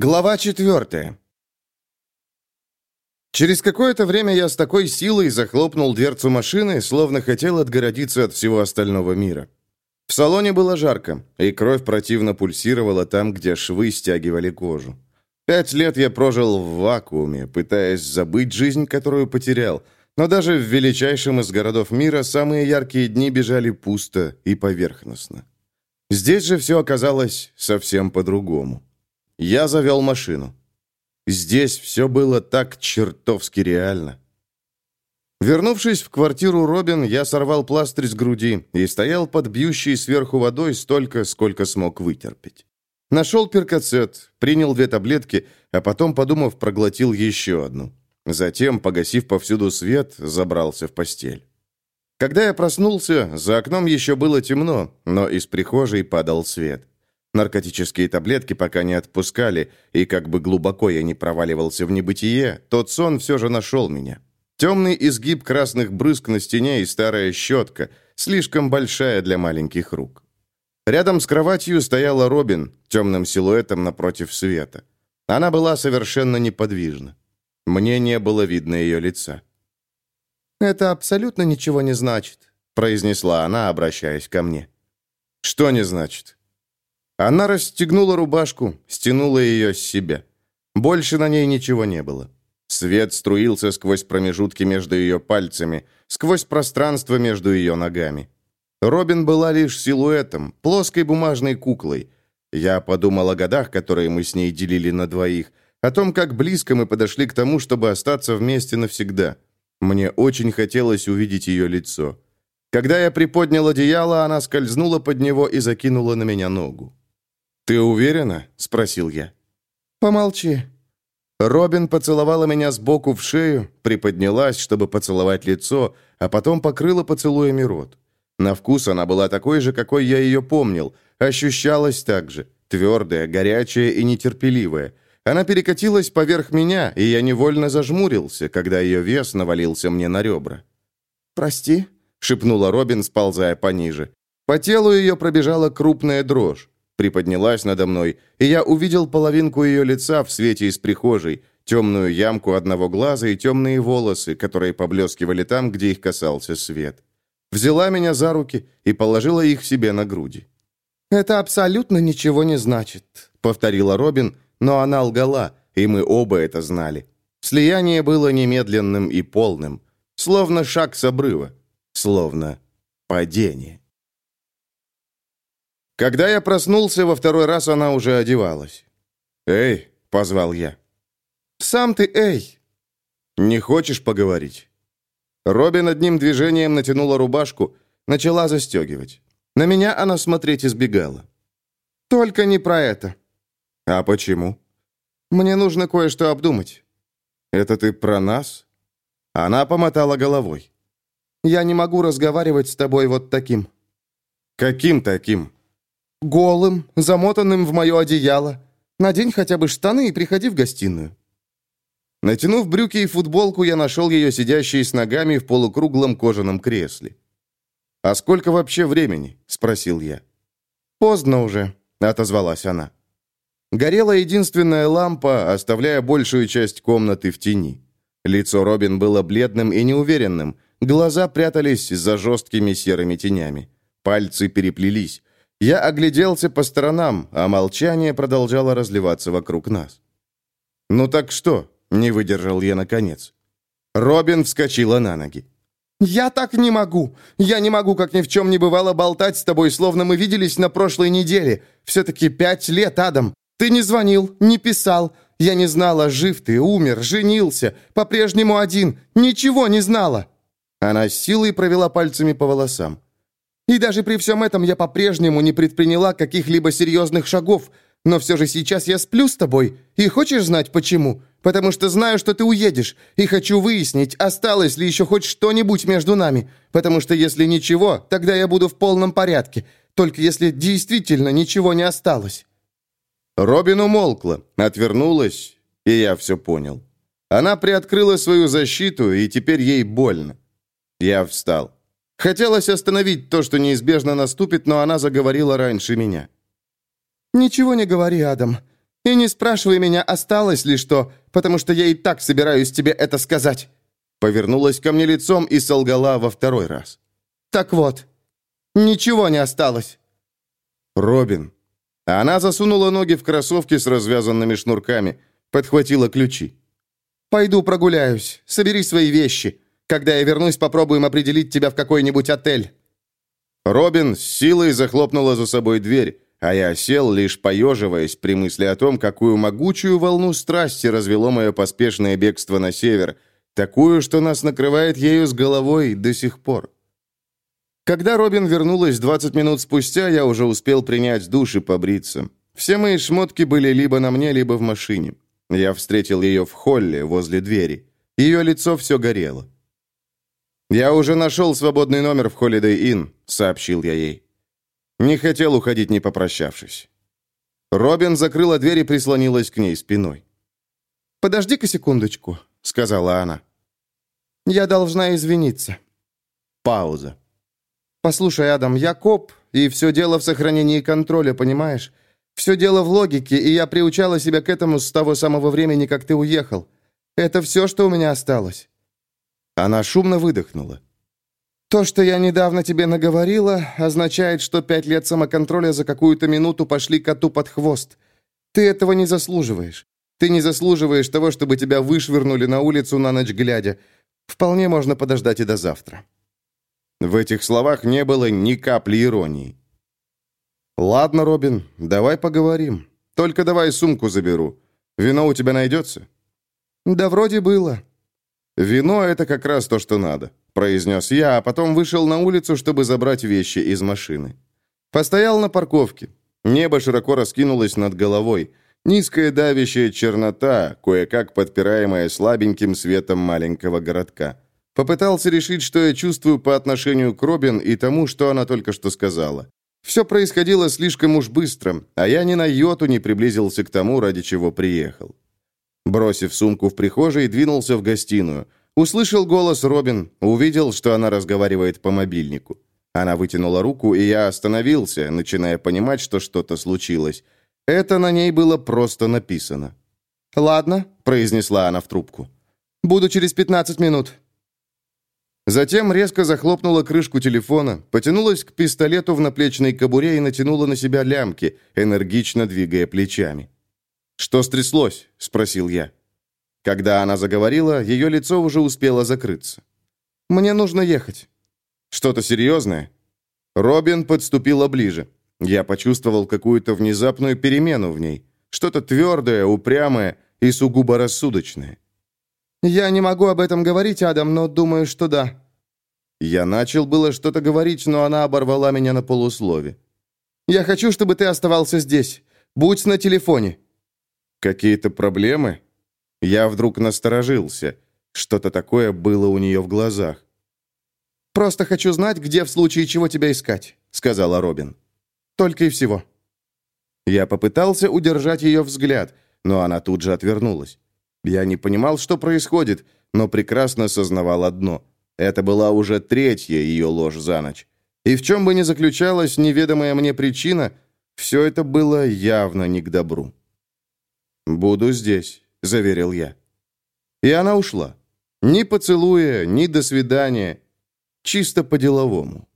Глава четвертая. Через какое-то время я с такой силой захлопнул дверцу машины, словно хотел отгородиться от всего остального мира. В салоне было жарко, и кровь противно пульсировала там, где швы стягивали кожу. Пять лет я прожил в вакууме, пытаясь забыть жизнь, которую потерял, но даже в величайшем из городов мира самые яркие дни бежали пусто и поверхностно. Здесь же все оказалось совсем по-другому. Я завел машину. Здесь все было так чертовски реально. Вернувшись в квартиру Робин, я сорвал пластырь с груди и стоял под бьющей сверху водой столько, сколько смог вытерпеть. Нашел перкацет, принял две таблетки, а потом, подумав, проглотил еще одну. Затем, погасив повсюду свет, забрался в постель. Когда я проснулся, за окном еще было темно, но из прихожей падал свет. Наркотические таблетки пока не отпускали, и как бы глубоко я не проваливался в небытие, тот сон все же нашел меня. Темный изгиб красных брызг на стене и старая щетка, слишком большая для маленьких рук. Рядом с кроватью стояла Робин, темным силуэтом напротив света. Она была совершенно неподвижна. Мне не было видно ее лица. «Это абсолютно ничего не значит», — произнесла она, обращаясь ко мне. «Что не значит?» Она расстегнула рубашку, стянула ее с себя. Больше на ней ничего не было. Свет струился сквозь промежутки между ее пальцами, сквозь пространство между ее ногами. Робин была лишь силуэтом, плоской бумажной куклой. Я подумал о годах, которые мы с ней делили на двоих, о том, как близко мы подошли к тому, чтобы остаться вместе навсегда. Мне очень хотелось увидеть ее лицо. Когда я приподнял одеяло, она скользнула под него и закинула на меня ногу. «Ты уверена?» — спросил я. «Помолчи». Робин поцеловала меня сбоку в шею, приподнялась, чтобы поцеловать лицо, а потом покрыла поцелуями рот. На вкус она была такой же, какой я ее помнил, ощущалась так же, твердая, горячая и нетерпеливая. Она перекатилась поверх меня, и я невольно зажмурился, когда ее вес навалился мне на ребра. «Прости», — шепнула Робин, сползая пониже. По телу ее пробежала крупная дрожь приподнялась надо мной, и я увидел половинку ее лица в свете из прихожей, темную ямку одного глаза и темные волосы, которые поблескивали там, где их касался свет. Взяла меня за руки и положила их себе на груди. «Это абсолютно ничего не значит», — повторила Робин, но она лгала, и мы оба это знали. Слияние было немедленным и полным, словно шаг с обрыва, словно падение. Когда я проснулся во второй раз, она уже одевалась. «Эй!» — позвал я. «Сам ты эй!» «Не хочешь поговорить?» Робин одним движением натянула рубашку, начала застегивать. На меня она смотреть избегала. «Только не про это». «А почему?» «Мне нужно кое-что обдумать». «Это ты про нас?» Она помотала головой. «Я не могу разговаривать с тобой вот таким». «Каким таким?» Голым, замотанным в мое одеяло. Надень хотя бы штаны и приходи в гостиную». Натянув брюки и футболку, я нашел ее сидящей с ногами в полукруглом кожаном кресле. «А сколько вообще времени?» — спросил я. «Поздно уже», — отозвалась она. Горела единственная лампа, оставляя большую часть комнаты в тени. Лицо Робин было бледным и неуверенным, глаза прятались за жесткими серыми тенями. Пальцы переплелись. Я огляделся по сторонам, а молчание продолжало разливаться вокруг нас. «Ну так что?» — не выдержал я наконец. Робин вскочила на ноги. «Я так не могу! Я не могу, как ни в чем не бывало, болтать с тобой, словно мы виделись на прошлой неделе. Все-таки пять лет, Адам. Ты не звонил, не писал. Я не знала, жив ты, умер, женился, по-прежнему один. Ничего не знала!» Она с силой провела пальцами по волосам. И даже при всем этом я по-прежнему не предприняла каких-либо серьезных шагов. Но все же сейчас я сплю с тобой. И хочешь знать почему? Потому что знаю, что ты уедешь. И хочу выяснить, осталось ли еще хоть что-нибудь между нами. Потому что если ничего, тогда я буду в полном порядке. Только если действительно ничего не осталось». Робин умолкла, отвернулась, и я все понял. Она приоткрыла свою защиту, и теперь ей больно. Я встал. Хотелось остановить то, что неизбежно наступит, но она заговорила раньше меня. «Ничего не говори, Адам. И не спрашивай меня, осталось ли что, потому что я и так собираюсь тебе это сказать». Повернулась ко мне лицом и солгала во второй раз. «Так вот, ничего не осталось». «Робин». Она засунула ноги в кроссовки с развязанными шнурками, подхватила ключи. «Пойду прогуляюсь. Собери свои вещи. Когда я вернусь, попробуем определить тебя в какой-нибудь отель». Робин с силой захлопнула за собой дверь, а я сел, лишь поеживаясь при мысли о том, какую могучую волну страсти развело мое поспешное бегство на север, такую, что нас накрывает ею с головой до сих пор. Когда Робин вернулась 20 минут спустя, я уже успел принять душ и побриться. Все мои шмотки были либо на мне, либо в машине. Я встретил ее в холле, возле двери. Ее лицо все горело. «Я уже нашел свободный номер в Holiday Inn», — сообщил я ей. Не хотел уходить, не попрощавшись. Робин закрыла дверь и прислонилась к ней спиной. «Подожди-ка секундочку», — сказала она. «Я должна извиниться». Пауза. «Послушай, Адам, я коп, и все дело в сохранении контроля, понимаешь? Все дело в логике, и я приучала себя к этому с того самого времени, как ты уехал. Это все, что у меня осталось». Она шумно выдохнула. «То, что я недавно тебе наговорила, означает, что пять лет самоконтроля за какую-то минуту пошли коту под хвост. Ты этого не заслуживаешь. Ты не заслуживаешь того, чтобы тебя вышвырнули на улицу на ночь глядя. Вполне можно подождать и до завтра». В этих словах не было ни капли иронии. «Ладно, Робин, давай поговорим. Только давай сумку заберу. Вино у тебя найдется?» «Да вроде было». «Вино — это как раз то, что надо», — произнес я, а потом вышел на улицу, чтобы забрать вещи из машины. Постоял на парковке. Небо широко раскинулось над головой. Низкая давящая чернота, кое-как подпираемая слабеньким светом маленького городка. Попытался решить, что я чувствую по отношению к Робин и тому, что она только что сказала. Все происходило слишком уж быстро, а я ни на йоту не приблизился к тому, ради чего приехал. Бросив сумку в прихожей, двинулся в гостиную. Услышал голос Робин, увидел, что она разговаривает по мобильнику. Она вытянула руку, и я остановился, начиная понимать, что что-то случилось. Это на ней было просто написано. «Ладно», — произнесла она в трубку. «Буду через 15 минут». Затем резко захлопнула крышку телефона, потянулась к пистолету в наплечной кобуре и натянула на себя лямки, энергично двигая плечами. «Что стряслось?» – спросил я. Когда она заговорила, ее лицо уже успело закрыться. «Мне нужно ехать». «Что-то серьезное?» Робин подступила ближе. Я почувствовал какую-то внезапную перемену в ней. Что-то твердое, упрямое и сугубо рассудочное. «Я не могу об этом говорить, Адам, но думаю, что да». Я начал было что-то говорить, но она оборвала меня на полуслове. «Я хочу, чтобы ты оставался здесь. Будь на телефоне». «Какие-то проблемы?» Я вдруг насторожился. Что-то такое было у нее в глазах. «Просто хочу знать, где в случае чего тебя искать», — сказала Робин. «Только и всего». Я попытался удержать ее взгляд, но она тут же отвернулась. Я не понимал, что происходит, но прекрасно сознавал одно. Это была уже третья ее ложь за ночь. И в чем бы ни заключалась неведомая мне причина, все это было явно не к добру. «Буду здесь», — заверил я. И она ушла. Ни поцелуя, ни до свидания. Чисто по-деловому.